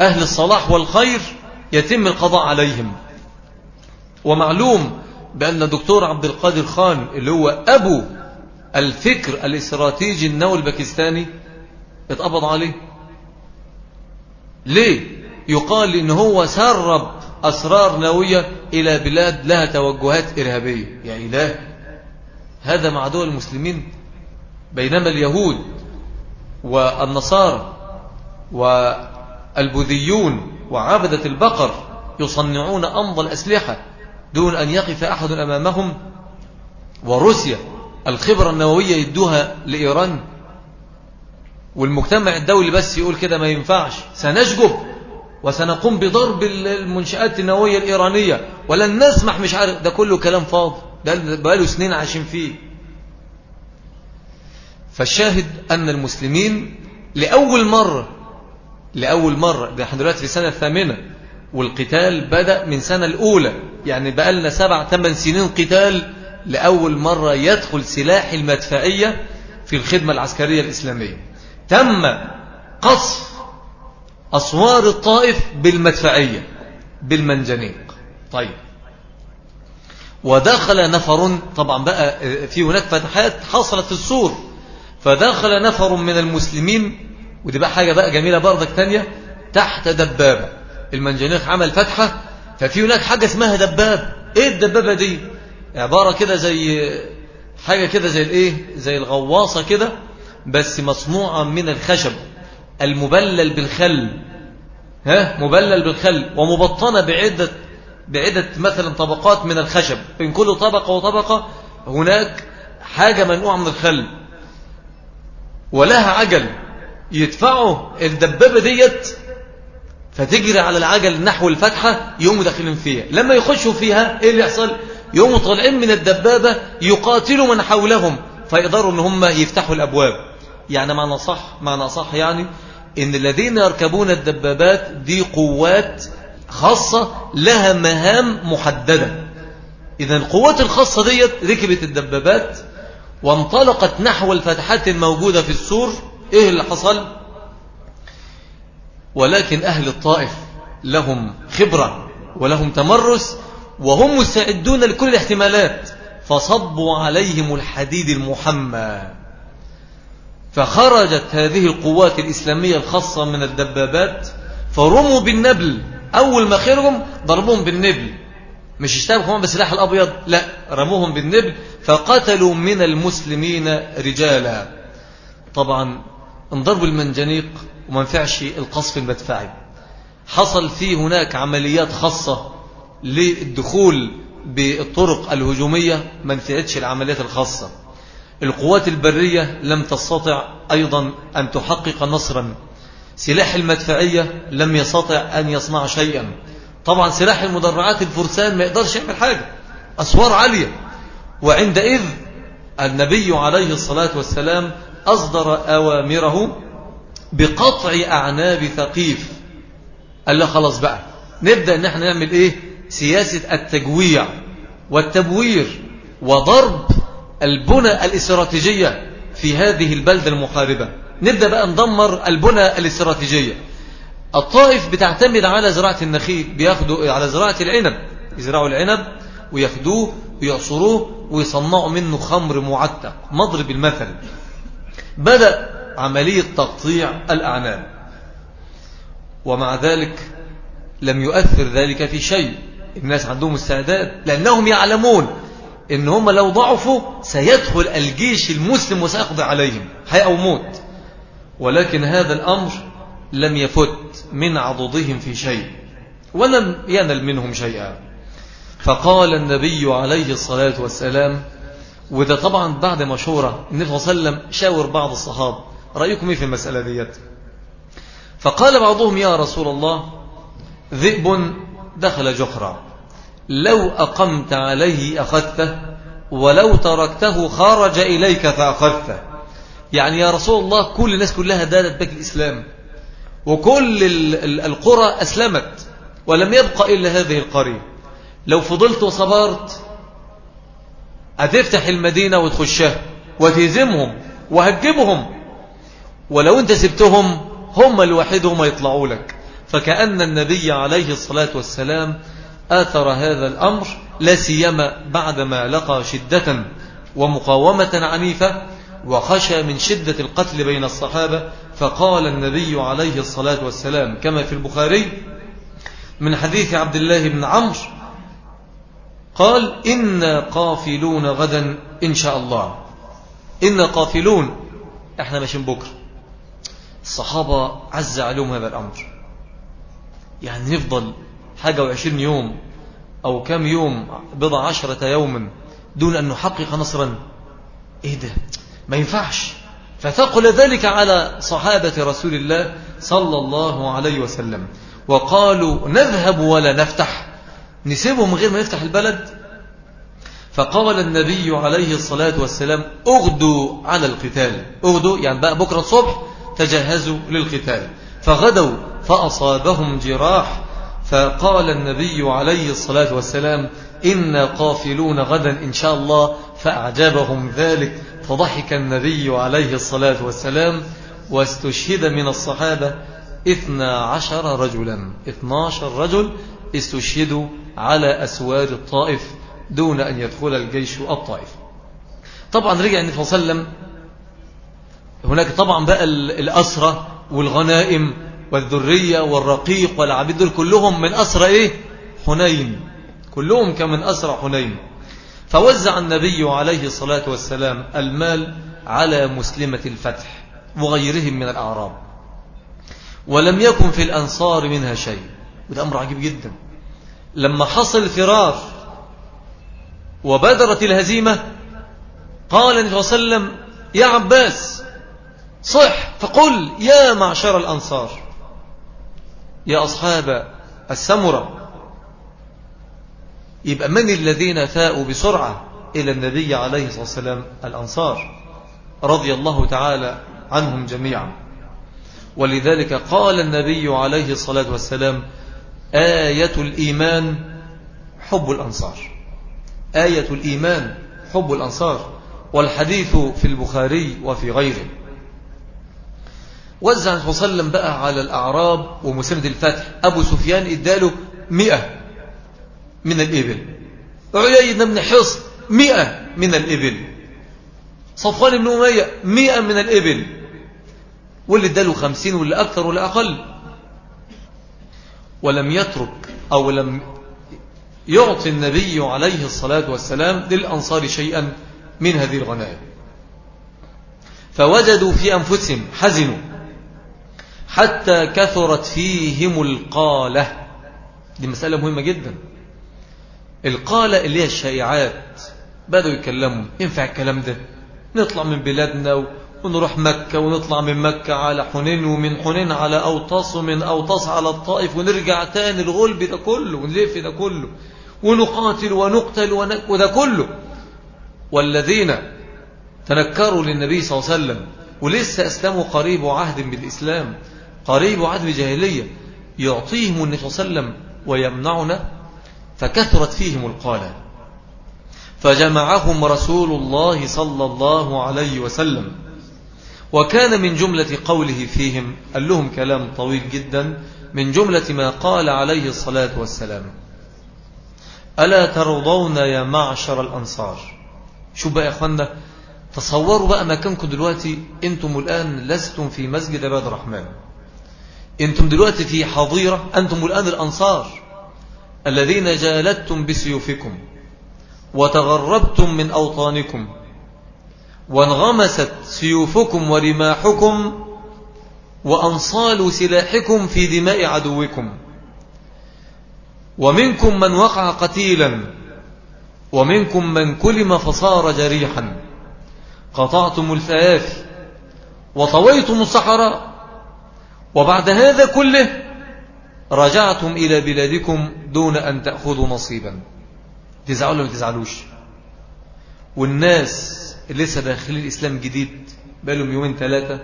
أهل الصلاح والخير يتم القضاء عليهم. ومعلوم بأن دكتور عبد القادر خان اللي هو أبو الفكر الاستراتيجي النووي الباكستاني اتقبض عليه. ليه؟ يقال إن هو سرب أسرار نووية إلى بلاد لها توجهات إرهابية. يا إله. هذا مع دول المسلمين بينما اليهود والنصارى والبوذيون وعبدة البقر يصنعون أمضى الأسلحة دون أن يقف أحد أمامهم. وروسيا الخبرة النووية يدوها لإيران والمجتمع الدولي بس يقول كده ما ينفعش. سنشجب وسنقوم بضرب المنشآت النووية الإيرانية. ولن نسمح مش عارف ده كله كلام فاضي. ده بقاله سنين عايشين فيه. فالشاهد أن المسلمين لأول مرة لأول مرة ده إحنا دلوقتي في السنة الثامنة والقتال بدأ من سنة الأولى. يعني بقى لنا سبع ثمان سنين قتال لأول مرة يدخل سلاح المدفعية في الخدمة العسكرية الإسلامية. تم قصف أسوار الطائف بالمدفعية بالمنجنيق. طيب. ودخل نفر طبعا بقى في هناك فتحات حصلت في السور. فدخل نفر من المسلمين ودي بقى حاجة بقى جميلة برضك تانية تحت دبابة. المنجنيق عمل فتحة ففي هناك حاجة اسمها دباب. إيه الدبابة دي؟ عبارة كده زي حاجة كده زي الإيه؟ زي الغواصة كده بس مصنوعة من الخشب المبلل بالخل. ها؟ مبلل بالخل ومبطنة بعدة بعدة مثلا طبقات من الخشب. بين كل طبقة وطبقة هناك حاجة منقوعة من الخل. ولها عجل يدفعوا الدبابة ديت فتجري على العجل نحو الفتحة يقوموا داخلين فيها. لما يخشوا فيها إيه اللي يحصل؟ يقوموا طالعين من الدبابة يقاتلوا من حولهم فيقدروا إن هم يفتحوا الأبواب. يعني معنى صح معنى صح يعني إن الذين يركبون الدبابات دي قوات خاصة لها مهام محددة. إذا القوات الخاصة ديت ركبت الدبابات وانطلقت نحو الفتحات الموجودة في السور. إيه اللي حصل؟ ولكن أهل الطائف لهم خبرة ولهم تمرس وهم مستعدون لكل الاحتمالات فصبوا عليهم الحديد المحمى. فخرجت هذه القوات الإسلامية الخاصة من الدبابات فرموا بالنبل. أول ما خرجهم ضربوهم بالنبل. مش اشتبكوا بالسلاح الأبيض لا رموهم بالنبل فقتلوا من المسلمين رجالا. طبعا انضربوا المنجنيق وما نفعش القصف المدفعي. حصل فيه هناك عمليات خاصة. للدخول بالطرق الهجومية ما نفعتش العمليات الخاصة. القوات البرية لم تستطع أيضا أن تحقق نصرا. سلاح المدفعية لم يستطع أن يصنع شيئا. طبعا سلاح المدرعات الفرسان ما يقدرش يعمل حاجة. أسوار عالية. وعندئذ النبي عليه الصلاة والسلام أصدر أوامره بقطع أعناب ثقيف. قال له خلاص بقى نبدأ إن إحنا نعمل إيه؟ سياسة التجويع والتبوير وضرب البنى الاستراتيجية في هذه البلدة المحاربة نبدأ بقى ندمر البنى الاستراتيجية. الطائف بتعتمد على زراعة النخيل بياخدوا على زراعة العنب يزرعوا العنب وياخدوه ويعصروه ويصنعوا منه خمر معتق مضرب المثل. بدأ عملية تقطيع الأعناب. ومع ذلك لم يؤثر ذلك في شيء. الناس عندهم استعداد لأنهم يعلمون إن هم لو ضعفوا سيدخل الجيش المسلم وسيقضي عليهم حياة أو موت. ولكن هذا الأمر لم يفت من عضدهم في شيء ولم ينل منهم شيئا. فقال النبي عليه الصلاة والسلام وده طبعا بعد مشورة النبي صلى الله عليه وسلم شاور بعض الصحابة رأيكم إيه في المسألة ديت؟ فقال بعضهم يا رسول الله ذئب دخل جحرا. لو أقمت عليه أخذته ولو تركته خرج إليك فأخذته. يعني يا رسول الله كل الناس كلها دانت بك الإسلام. وكل القرى أسلمت ولم يبقى إلا هذه القرية. لو فضلت وصبرت هتفتح المدينة وتخشها وتهزمهم وهتجيبهم. ولو انت سبتهم هم الوحيد يطلعوا لك. فكأن النبي عليه الصلاة والسلام آثر هذا الأمر لا سيما بعدما لقى شدة ومقاومة عنيفة وخشى من شدة القتل بين الصحابة فقال النبي عليه الصلاة والسلام كما في البخاري من حديث عبد الله بن عمرو قال إنا قافلون غدا إن شاء الله. إنا قافلون إحنا ماشيين بكرة. الصحابة عز عليهم هذا الأمر. يعني نفضل حاجة وعشرين يوم أو كم يوم بضع عشرة يوما دون أن نحقق نصرا. إيه ده؟ ما ينفعش. فثقل ذلك على صحابة رسول الله صلى الله عليه وسلم وقالوا نذهب ولا نفتح. نسيبهم غير ما نفتح البلد. فقال النبي عليه الصلاة والسلام أغدوا على القتال. أغدوا يعني بقى بكرة الصبح تجهزوا للقتال. فغدوا فأصابهم جراح فقال النبي عليه الصلاة والسلام إنا قافلون غدا إن شاء الله. فأعجبهم ذلك فضحك النبي عليه الصلاة والسلام واستشهد من الصحابة اثنا عشر رجلا. اثناشر رجل استشهدوا على أسوار الطائف دون أن يدخل الجيش الطائف. طبعا رجع النبي صلى الله عليه وسلم. هناك طبعا بقى الأسرة والغنائم والذرية والرقيق والعبيد دول كلهم من أسرى إيه؟ حنين. كلهم كمن أسرى حنين. فوزع النبي عليه الصلاة والسلام المال على مسلمة الفتح وغيرهم من الأعراب. ولم يكن في الأنصار منها شيء. وده أمر عجيب جدا. لما حصل الفرار وبدرت الهزيمة قال النبي صلى الله عليه وسلم يا عباس صح فقل يا معشر الأنصار. يا أصحاب السمرة. يبقى من الذين فاءوا بسرعة إلى النبي عليه الصلاة والسلام؟ الأنصار. رضي الله تعالى عنهم جميعا. ولذلك قال النبي عليه الصلاة والسلام آية الإيمان حب الأنصار. آية الإيمان حب الأنصار. والحديث في البخاري وفي غيره. وزع وسلم بقى على الأعراب ومسند الفتح. أبو سفيان إداله مئة من الإبل. عيينا بن حصن مئة من الإبل. صفوان بن أمية مئة من الإبل. واللي إداله خمسين واللي أكثر واللي أقل. ولم يترك أو لم يعطي النبي عليه الصلاة والسلام للأنصار شيئا من هذه الغنائم. فوجدوا في أنفسهم حزنوا. حتى كثرت فيهم القالة. دي مسألة مهمة جدا. القالة اللي هي الشائعات. بدأوا يتكلموا. ينفع الكلام ده؟ نطلع من بلادنا ونروح مكة ونطلع من مكة على حنين ومن حنين على أوطاس ومن أوطاس على الطائف ونرجع تاني الغلب ده كله ونلف ده كله ونقاتل ونقتل وده كله. والذين تنكروا للنبي صلى الله عليه وسلم ولسه أسلموا قريب عهد بالإسلام قريب عهد بالجاهلية يعطيهم النبي صلى الله عليه وسلم ويمنعنا فكثرت فيهم القالة. فجمعهم رسول الله صلى الله عليه وسلم. وكان من جملة قوله فيهم قال لهم كلام طويل جدا من جملة ما قال عليه الصلاة والسلام. ألا ترضون يا معشر الأنصار؟ شو بقى يا أخوانا تصوروا بقى مكانكم دلوقتي أنتم الآن لستم في مسجد عباد الرحمن. أنتم دلوقتي في حظيرة أنتم الآن الأنصار. الذين جالدتم بسيوفكم وتغربتم من أوطانكم وانغمست سيوفكم ورماحكم وأنصال سلاحكم في دماء عدوكم. ومنكم من وقع قتيلا ومنكم من كلم فصار جريحا. قطعتم الفيافي وطويتم الصحراء وبعد هذا كله رجعتم إلى بلادكم دون أن تأخذوا نصيبا. تزعلوا ولا ما تزعلوش؟ والناس اللي لسه داخلين الإسلام جديد بقالهم يومين ثلاثة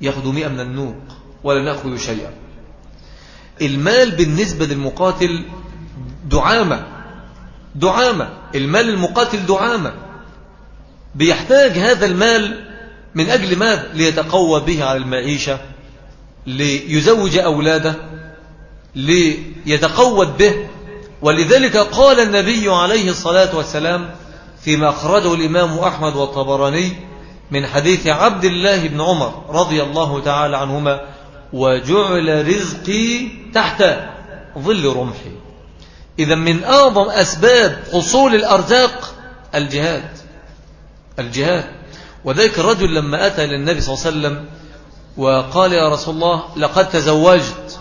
ياخدوا مئة من النوق ولا نأخذ شيئا. المال بالنسبة للمقاتل دعامة دعامة. المال المقاتل دعامة. بيحتاج هذا المال من أجل ماذا ليتقوى به على المعيشة. ليزوج أولاده ليتقود به. ولذلك قال النبي عليه الصلاة والسلام فيما أخرجه الإمام أحمد والطبراني من حديث عبد الله بن عمر رضي الله تعالى عنهما وجعل رزقي تحت ظل رمحي. إذا من أعظم أسباب حصول الأرزاق الجهاد الجهاد. وذلك الرجل لما أتى للنبي صلى الله عليه وسلم وقال يا رسول الله لقد تزوجت.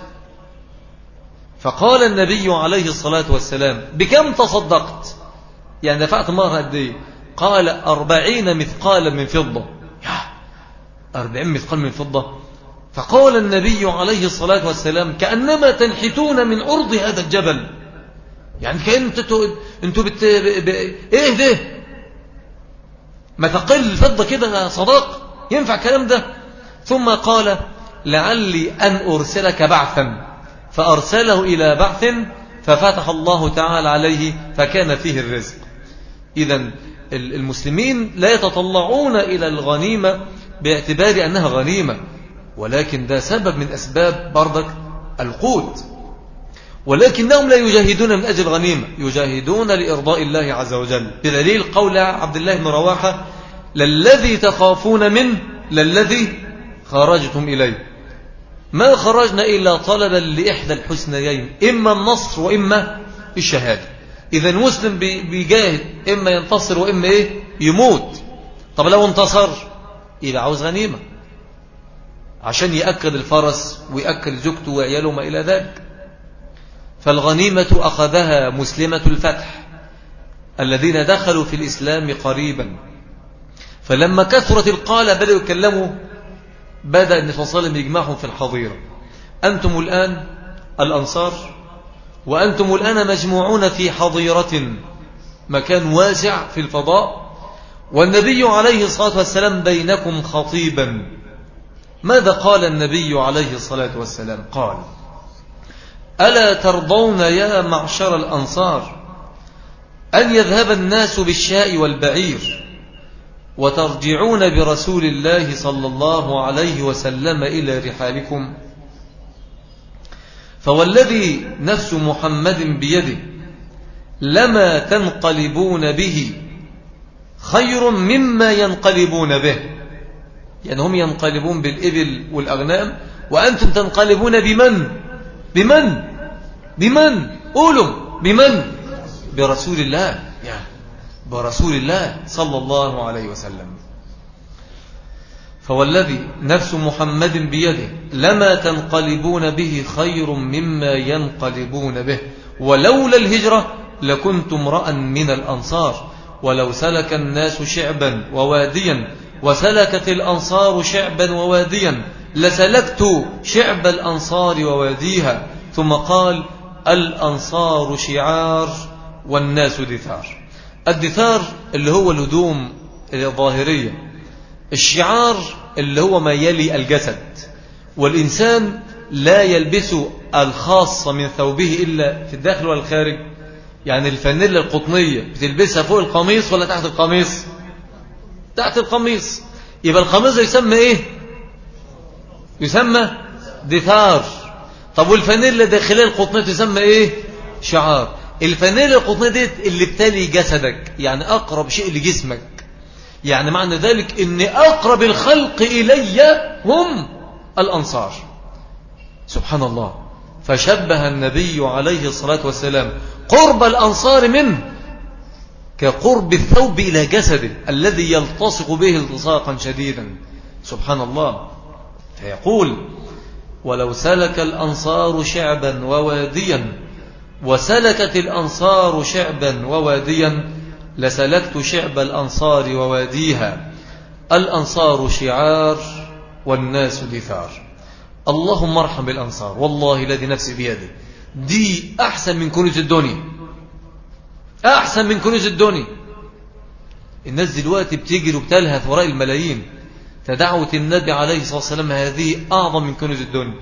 فقال النبي عليه الصلاة والسلام بكم تصدقت؟ يعني دفعت مهر قد إيه؟ قال أربعين مثقالا من فضة. أربعين مثقال من فضة. فقال النبي عليه الصلاة والسلام كأنما تنحتون من أرض هذا الجبل. يعني كأن أنتوا أنتوا بت... ب... ب... إيه ده ما تقل الفضة كده صداق؟ ينفع الكلام ده؟ ثم قال لعلي أن أرسلك بعثا. فأرسله إلى بعث ففتح الله تعالى عليه فكان فيه الرزق. إذا المسلمين لا يتطلعون إلى الغنيمة باعتبار أنها غنيمة ولكن ده سبب من أسباب بردك القوت. ولكنهم لا يجاهدون من أجل الغنيمة يجاهدون لإرضاء الله عز وجل. بدليل قول عبد الله بن رواحة للذي تخافون منه للذي خرجتم إليه. ما خرجنا إلا طلبا لإحدى الحسنيين إما النصر وإما الشهادة. إذا المسلم بيجاهد إما ينتصر وإما إيه؟ يموت. طب لو انتصر؟ يبقى عاوز غنيمة. عشان يأكد الفرس ويأكل زوجته وعياله ما إلى ذلك. فالغنيمة أخذها مسلمة الفتح الذين دخلوا في الإسلام قريبا. فلما كثرت القالة بدأوا يتكلموا بدأ النبي صلى الله عليه وسلم يجمعهم في الحظيرة. أنتم الآن الأنصار وأنتم الآن مجموعون في حظيرة مكان واسع في الفضاء والنبي عليه الصلاة والسلام بينكم خطيبا. ماذا قال النبي عليه الصلاة والسلام؟ قال ألا ترضون يا معشر الأنصار أن يذهب الناس بالشاء والبعير؟ وترجعون برسول الله صلى الله عليه وسلم إلى رحالكم. فوالذي نفس محمد بيده لما تنقلبون به خير مما ينقلبون به. يعني هم ينقلبون بالإبل والأغنام وأنتم تنقلبون بمن؟ بمن؟ بمن؟ قولوا بمن؟ برسول الله. يعني برسول الله صلى الله عليه وسلم. فوالذي نفس محمد بيده لما تنقلبون به خير مما ينقلبون به. ولولا الهجرة لكنت امرأ من الأنصار. ولو سلك الناس شعبا وواديا وسلكت الأنصار شعبا وواديا لسلكت شعب الأنصار وواديها. ثم قال الأنصار شعار والناس دثار. الدثار اللي هو الهدوم الظاهرية الشعار اللي هو ما يلي الجسد والإنسان لا يلبس الخاصة من ثوبه إلا في الداخل والخارج يعني الفانيلا القطنية بتلبسها فوق القميص ولا تحت القميص؟ تحت القميص. يبقى القميص يسمى إيه؟ يسمى دثار. طب والفانيلا داخلية القطنية تسمى إيه؟ شعار. الفانيلا القطنية دي اللي بتالي جسدك يعني أقرب شيء لجسمك. يعني معنى ذلك ان أقرب الخلق إلي هم الأنصار. سبحان الله. فشبه النبي عليه الصلاة والسلام قرب الأنصار منه كقرب الثوب إلى جسده الذي يلتصق به التصاقا شديدا. سبحان الله. فيقول ولو سلك الأنصار شعبا وواديا وسلكت الأنصار شعبا وواديا لسلكت شعب الأنصار وواديها. الأنصار شعار والناس دثار. اللهم ارحم بالأنصار والله الذي نفسي بيده. دي أحسن من كنوز الدنيا أحسن من كنوز الدنيا الناس دلوقتي بتجري وبتلهث وراء الملايين. فدعوة النبي عليه الصلاة والسلام هذه أعظم من كنوز الدنيا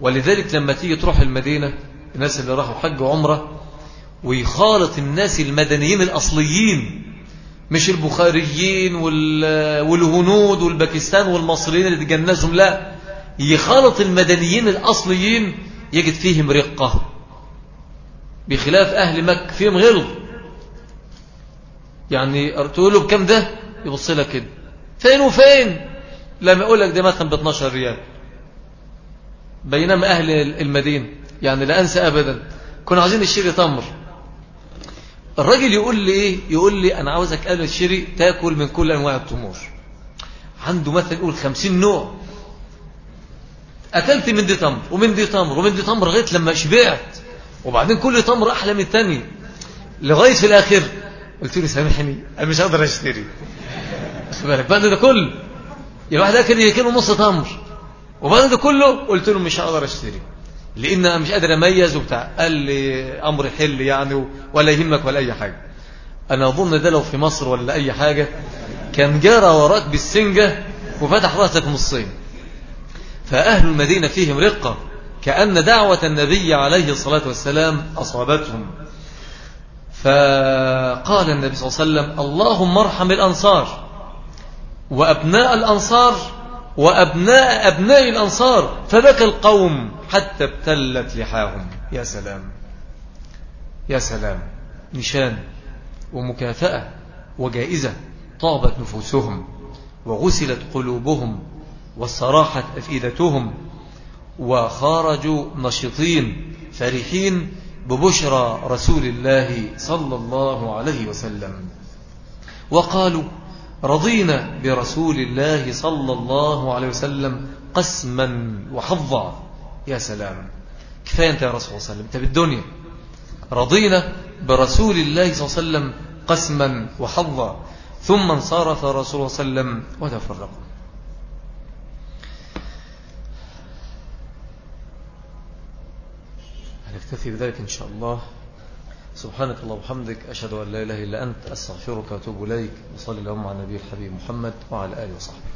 ولذلك لما تيجي تروح المدينة الناس اللي راحوا حج وعمرة ويخالط الناس المدنيين الأصليين مش البخاريين والهنود والباكستان والمصريين اللي تجنزهم لا. يخالط المدنيين الأصليين يجد فيهم رقة. بخلاف أهل مكة فيهم غلظ. يعني تقول له بكم ده؟ يبص لك كده. فين وفين؟ لما يقول لك ده مثلا ب 12 ريال. بينما أهل المدينة. يعني لا أنسى أبدا. كنا عايزين نشتري تمر. الراجل يقول لي إيه؟ يقول لي أنا عاوزك قبل تشتري تأكل من كل أنواع التمور. عنده مثلا يقول خمسين نوع. أكلت من دي تمر ومن دي تمر ومن دي تمر لغاية لما شبعت. وبعدين كل تمر أحلى من الثاني لغاية في الآخر قلت له سامحني أنا مش هقدر أشتري. بالك؟ بعد ده كله. يبقى واحد أكل كيلو ونص تمر. وبعد ده كله قلت له مش هقدر أشتري. لأن أنا مش قادر أميز وبتاع. قال لي أمر حل يعني ولا يهمك ولا أي حاجة. أنا أظن ده لو في مصر ولا أي حاجة كان جارى وراك بالسنجة وفتح رأسك نصين فأهل المدينة فيهم رقة كأن دعوة النبي عليه الصلاة والسلام أصابتهم. فقال النبي صلى الله عليه وسلم اللهم ارحم الأنصار. وأبناء الأنصار وأبناء أبناء الأنصار فبكى القوم حتى ابتلت لحاهم. يا سلام. يا سلام. نشان ومكافأة وجائزة طابت نفوسهم وغسلت قلوبهم واستراحت أفئدتهم وخرجوا نشطين فرحين ببشرى رسول الله صلى الله عليه وسلم. وقالوا رضينا برسول الله صلى الله عليه وسلم قسما وحظا. يا سلام. كفاية أنت يا رسول الله صلى الله عليه وسلم. أنت بالدنيا. رضينا برسول الله صلى الله عليه وسلم قسما وحظا. ثم انصرف رسول الله صلى الله عليه وسلم وتفرقوا هنكتفي بذلك إن شاء الله؟ سبحانك الله وبحمدك أشهد أن لا إله إلا أنت أستغفرك وأتوب إليك وصلي اللهم على النبي الحبيب محمد وعلى آله وصحبه.